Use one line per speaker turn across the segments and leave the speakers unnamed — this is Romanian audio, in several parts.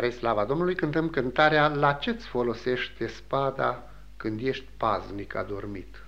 Spre slava Domnului cântăm cântarea La ce-ți folosește spada când ești paznic adormit?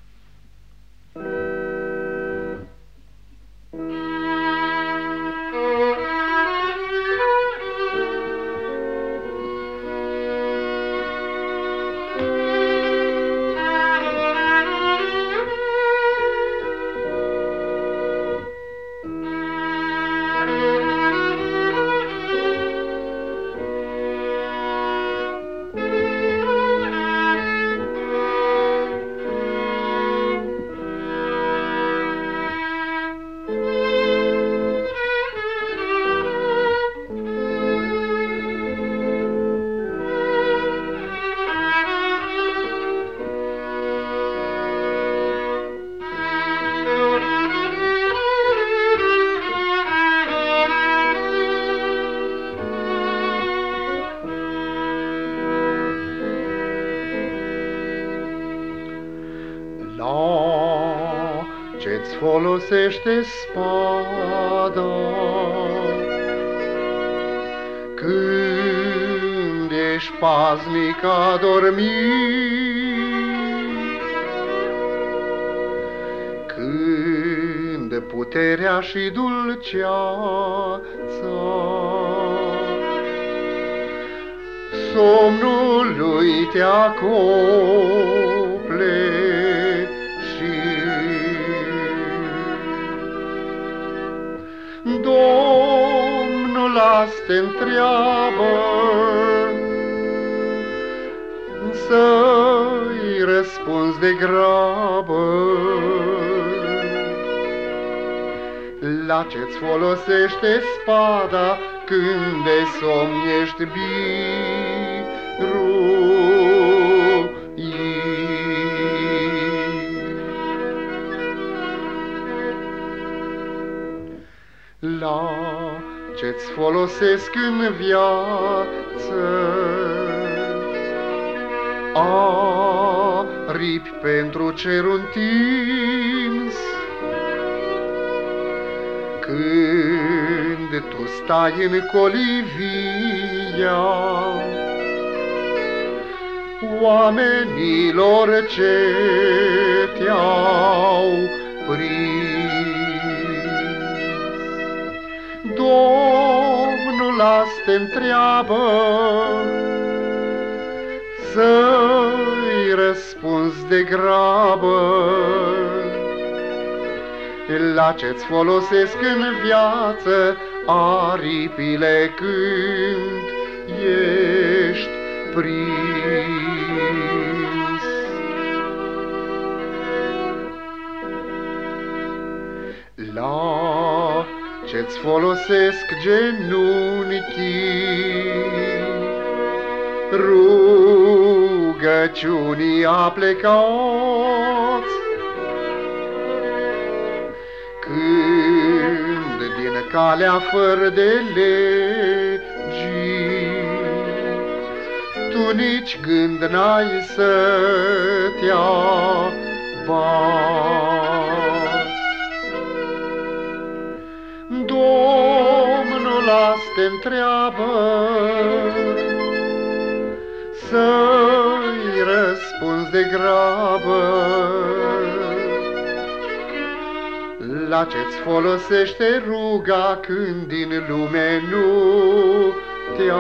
Folosește spada. Când ești paznic adormit Când puterea și dulceața Somnului te acople te întreabă Să-i răspunzi de grabă. La ce-ți folosește spada Când de somn ești biruit? La ce-ți folosesc în viață? Aripi pentru cerul întins Când tu stai în colivia Oamenilor ce te-au prins Domnul azi te întreabă Să-i răspunzi de grabă La ce-ți folosesc în viață aripile când ești prins. La ce-ți folosesc genunchii, rugăciunii aplecați. Când din calea fără de legii, tu nici gând n-ai să te Domnul te întreabă Să-i răspunzi de grabă. La ce-ți folosește ruga Când din lume nu te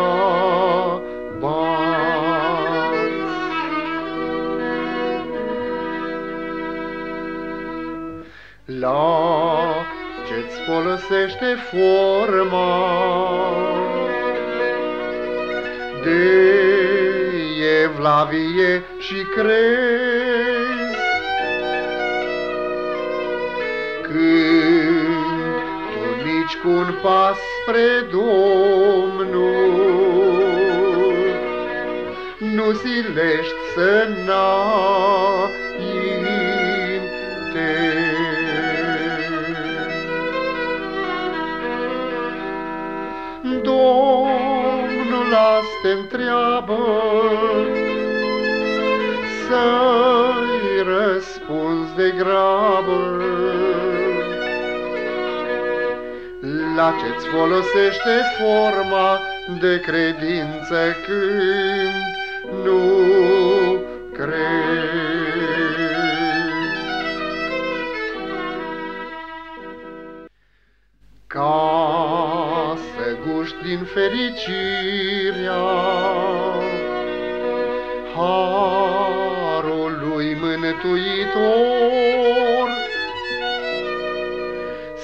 La ce-ți folosește forma de evlavie și crezi când tu nici cu un pas spre Domnul nu silești să înainte. Domnul azi te întreabă Să-i răspunzi de grabă la ce-ți folosește forma de credință când nu crezi. Din fericirea harul lui mântuitor,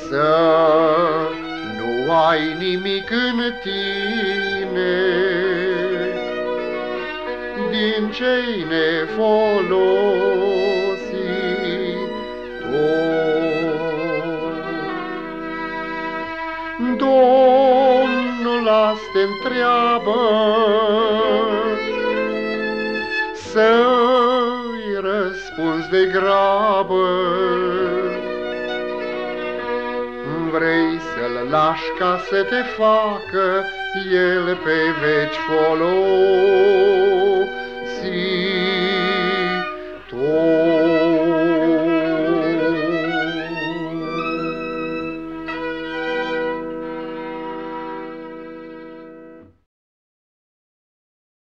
să nu ai nimic în tine din cei nefolositor. Domnul azi te întreabă să-i răspunzi de grabă. Vrei să-l lași ca să te facă el pe veci folos.